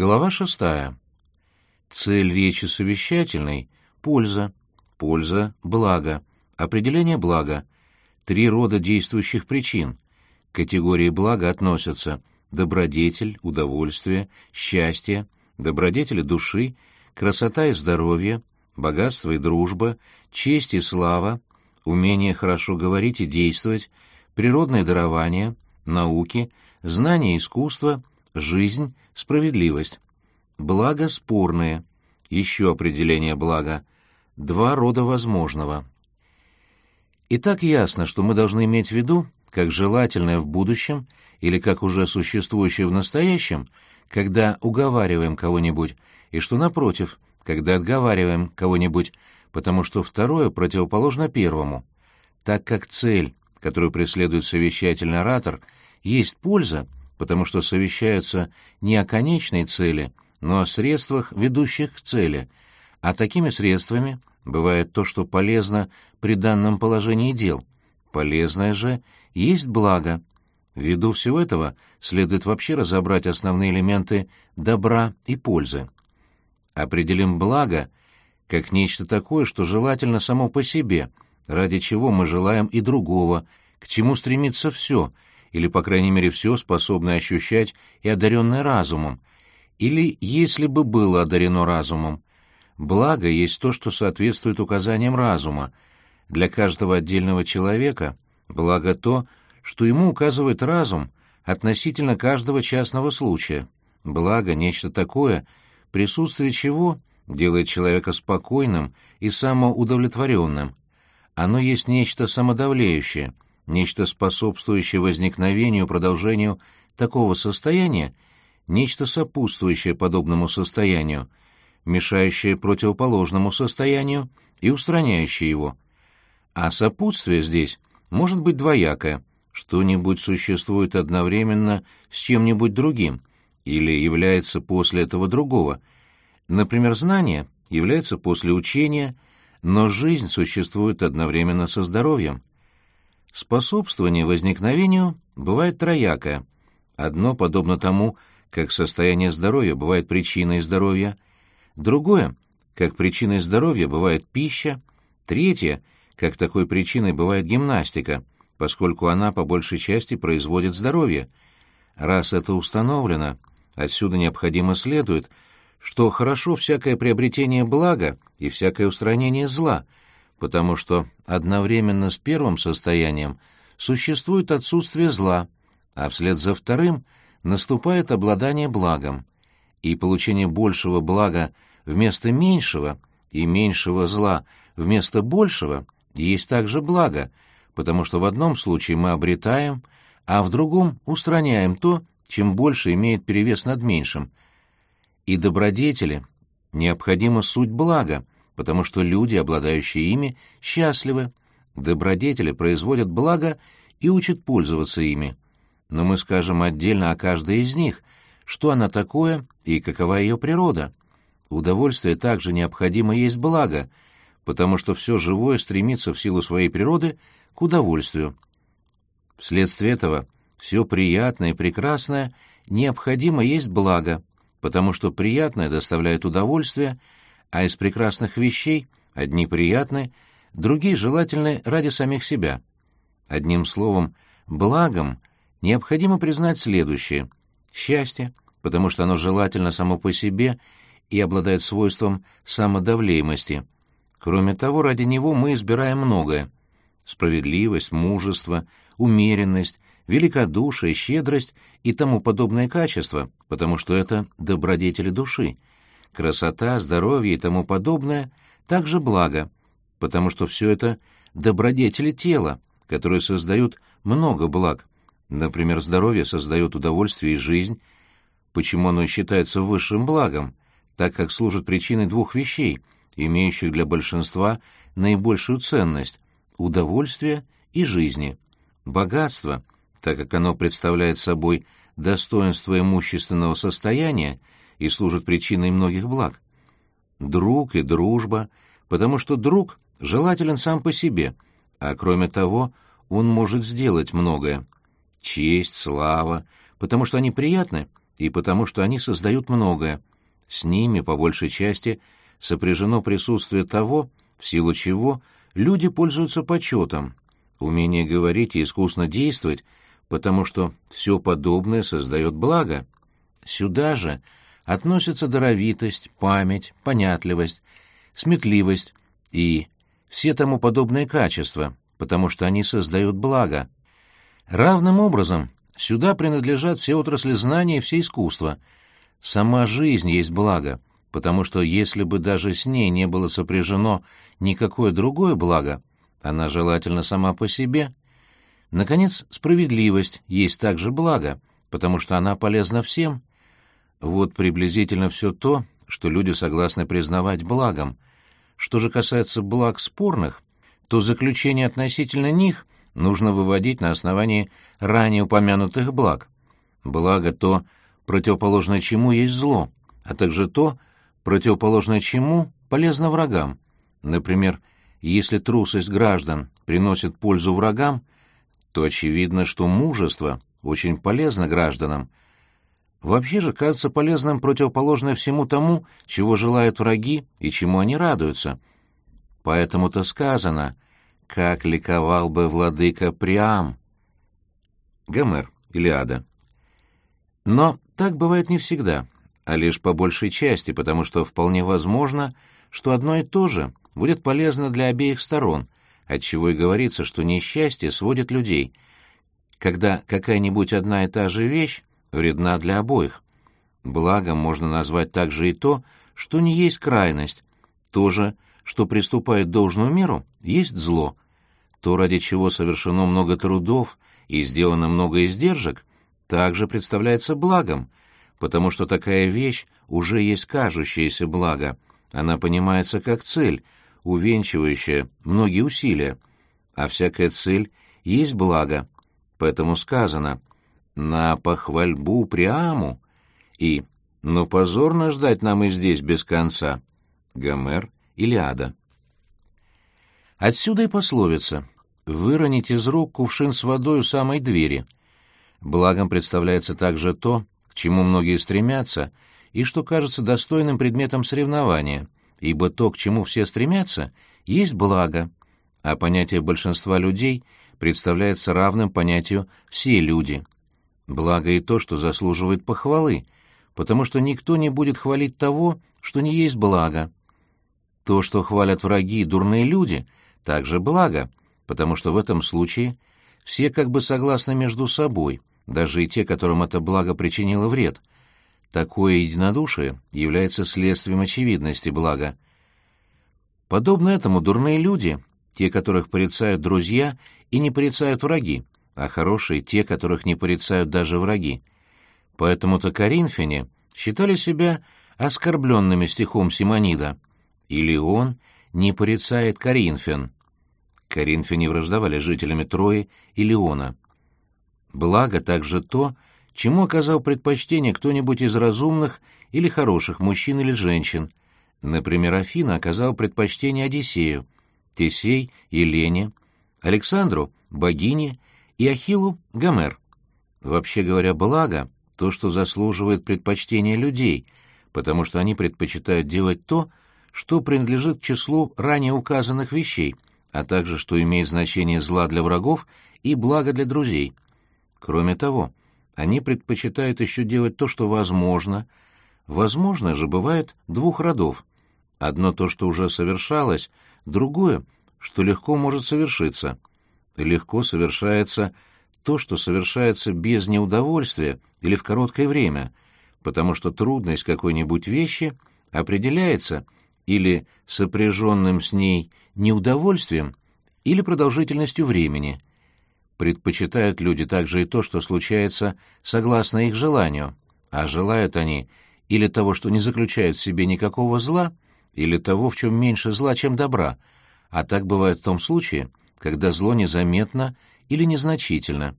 Глава шестая. Цель речи совещательной — польза. Польза — благо. Определение блага. Три рода действующих причин. К категории блага относятся добродетель, удовольствие, счастье, добродетели души, красота и здоровье, богатство и дружба, честь и слава, умение хорошо говорить и действовать, природное дарование, науки, знания и искусство, жизнь, справедливость. Благо спорные. Еще определение блага. Два рода возможного. И так ясно, что мы должны иметь в виду, как желательное в будущем или как уже существующее в настоящем, когда уговариваем кого-нибудь, и что, напротив, когда отговариваем кого-нибудь, потому что второе противоположно первому. Так как цель, которую преследует совещательный оратор, есть польза, потому что совещаются не о конечной цели, но о средствах, ведущих к цели, а такими средствами бывает то, что полезно при данном положении дел. Полезное же есть благо. Ввиду всего этого следует вообще разобрать основные элементы добра и пользы. Определим благо как нечто такое, что желательно само по себе, ради чего мы желаем и другого, к чему стремится все — или, по крайней мере, все способное ощущать и одаренное разумом, или если бы было одарено разумом. Благо есть то, что соответствует указаниям разума. Для каждого отдельного человека благо то, что ему указывает разум относительно каждого частного случая. Благо — нечто такое, присутствие чего делает человека спокойным и самоудовлетворенным. Оно есть нечто самодавлеющее — нечто способствующее возникновению продолжению такого состояния, нечто сопутствующее подобному состоянию, мешающее противоположному состоянию и устраняющее его. А сопутствие здесь может быть двоякое, что-нибудь существует одновременно с чем-нибудь другим или является после этого другого. Например, знание является после учения, но жизнь существует одновременно со здоровьем. Способствование возникновению бывает троякое. Одно подобно тому, как состояние здоровья бывает причиной здоровья, другое, как причиной здоровья бывает пища, третье, как такой причиной бывает гимнастика, поскольку она по большей части производит здоровье. Раз это установлено, отсюда необходимо следует, что хорошо всякое приобретение блага и всякое устранение зла — потому что одновременно с первым состоянием существует отсутствие зла, а вслед за вторым наступает обладание благом, и получение большего блага вместо меньшего и меньшего зла вместо большего есть также благо, потому что в одном случае мы обретаем, а в другом устраняем то, чем больше имеет перевес над меньшим. И добродетели необходима суть блага, потому что люди, обладающие ими, счастливы, добродетели производят благо и учат пользоваться ими. Но мы скажем отдельно о каждой из них, что она такое и какова ее природа. Удовольствие также необходимо есть благо, потому что все живое стремится в силу своей природы к удовольствию. Вследствие этого все приятное и прекрасное необходимо есть благо, потому что приятное доставляет удовольствие, а из прекрасных вещей одни приятны, другие желательны ради самих себя. Одним словом, благом необходимо признать следующее — счастье, потому что оно желательно само по себе и обладает свойством самодавлеемости. Кроме того, ради него мы избираем многое — справедливость, мужество, умеренность, великодушие, щедрость и тому подобное качества, потому что это добродетели души — красота, здоровье и тому подобное также благо, потому что все это добродетели тела, которые создают много благ. Например, здоровье создает удовольствие и жизнь. Почему оно считается высшим благом? Так как служит причиной двух вещей, имеющих для большинства наибольшую ценность – удовольствия и жизни. Богатство, так как оно представляет собой достоинство имущественного состояния, и служит причиной многих благ. Друг и дружба, потому что друг желателен сам по себе, а кроме того, он может сделать многое. Честь, слава, потому что они приятны и потому что они создают многое. С ними, по большей части, сопряжено присутствие того, в силу чего люди пользуются почетом, умение говорить и искусно действовать, потому что все подобное создает благо. Сюда же относятся даровитость, память, понятливость, сметливость и все тому подобные качества, потому что они создают благо. Равным образом сюда принадлежат все отрасли знания и все искусства. Сама жизнь есть благо, потому что если бы даже с ней не было сопряжено никакое другое благо, она желательна сама по себе. Наконец, справедливость есть также благо, потому что она полезна всем. Вот приблизительно все то, что люди согласны признавать благом. Что же касается благ спорных, то заключение относительно них нужно выводить на основании ранее упомянутых благ. Благо то, противоположное чему есть зло, а также то, противоположное чему полезно врагам. Например, если трусость граждан приносит пользу врагам, то очевидно, что мужество очень полезно гражданам. Вообще же кажется полезным противоположное всему тому, чего желают враги и чему они радуются. Поэтому-то сказано, как ликовал бы владыка Приам. Гомер, Илиада. Но так бывает не всегда, а лишь по большей части, потому что вполне возможно, что одно и то же будет полезно для обеих сторон, отчего и говорится, что несчастье сводит людей, когда какая-нибудь одна и та же вещь вредна для обоих. Благом можно назвать также и то, что не есть крайность, то же, что приступает должную меру, есть зло. То, ради чего совершено много трудов и сделано много издержек, также представляется благом, потому что такая вещь уже есть кажущееся благо, она понимается как цель, увенчивающая многие усилия, а всякая цель есть благо, поэтому сказано «на похвальбу Приаму» и «но позорно ждать нам и здесь без конца» Гомер, Илиада. Отсюда и пословица «выронить из рук кувшин с водой у самой двери». Благом представляется также то, к чему многие стремятся, и что кажется достойным предметом соревнования — ибо то, к чему все стремятся, есть благо, а понятие большинства людей представляется равным понятию «все люди». Благо и то, что заслуживает похвалы, потому что никто не будет хвалить того, что не есть благо. То, что хвалят враги и дурные люди, также благо, потому что в этом случае все как бы согласны между собой, даже и те, которым это благо причинило вред — Такое единодушие является следствием очевидности блага. Подобно этому дурные люди, те, которых порицают друзья и не порицают враги, а хорошие — те, которых не порицают даже враги. Поэтому-то коринфяне считали себя оскорбленными стихом Симонида. Или он не порицает коринфян. Коринфяне враждовали жителями Трои и Леона. Благо также то, чему оказал предпочтение кто-нибудь из разумных или хороших мужчин или женщин. Например, Афина оказал предпочтение Одиссею, Тесей — Елене, Александру — богине и Ахиллу — Гомер. Вообще говоря, благо — то, что заслуживает предпочтения людей, потому что они предпочитают делать то, что принадлежит к числу ранее указанных вещей, а также что имеет значение зла для врагов и блага для друзей. Кроме того, они предпочитают еще делать то, что возможно. Возможно же бывает двух родов. Одно то, что уже совершалось, другое, что легко может совершиться. Легко совершается то, что совершается без неудовольствия или в короткое время, потому что трудность какой-нибудь вещи определяется или сопряженным с ней неудовольствием, или продолжительностью времени – Предпочитают люди также и то, что случается согласно их желанию, а желают они или того, что не заключает в себе никакого зла, или того, в чем меньше зла, чем добра, а так бывает в том случае, когда зло незаметно или незначительно.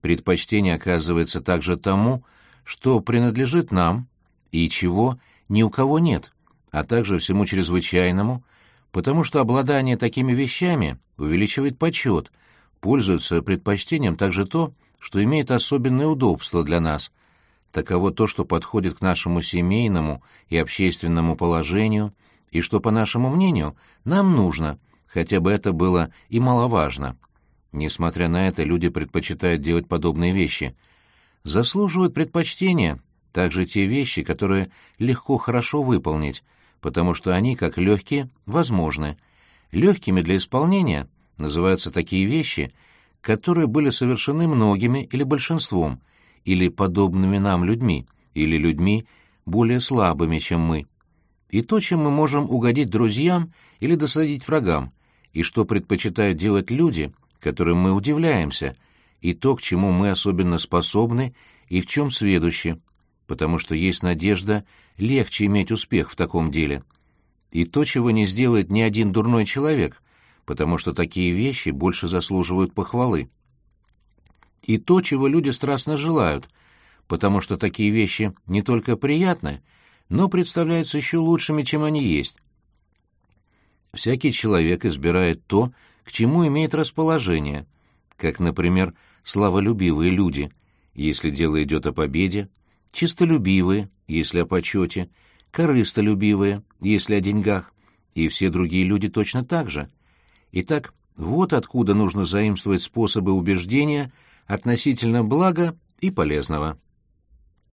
Предпочтение оказывается также тому, что принадлежит нам и чего ни у кого нет, а также всему чрезвычайному, потому что обладание такими вещами увеличивает почет — пользуются предпочтением также то, что имеет особенное удобство для нас. таково то, что подходит к нашему семейному и общественному положению, и что, по нашему мнению, нам нужно, хотя бы это было и маловажно. Несмотря на это, люди предпочитают делать подобные вещи. Заслуживают предпочтения также те вещи, которые легко хорошо выполнить, потому что они, как легкие, возможны. Легкими для исполнения называются такие вещи, которые были совершены многими или большинством, или подобными нам людьми, или людьми более слабыми, чем мы. И то, чем мы можем угодить друзьям или досадить врагам, и что предпочитают делать люди, которым мы удивляемся, и то, к чему мы особенно способны и в чем сведущи, потому что есть надежда легче иметь успех в таком деле. И то, чего не сделает ни один дурной человек, потому что такие вещи больше заслуживают похвалы и то, чего люди страстно желают, потому что такие вещи не только приятны, но представляются еще лучшими, чем они есть. Всякий человек избирает то, к чему имеет расположение, как, например, славолюбивые люди, если дело идет о победе, чистолюбивые, если о почете, корыстолюбивые, если о деньгах, и все другие люди точно так же. Итак, вот откуда нужно заимствовать способы убеждения относительно блага и полезного.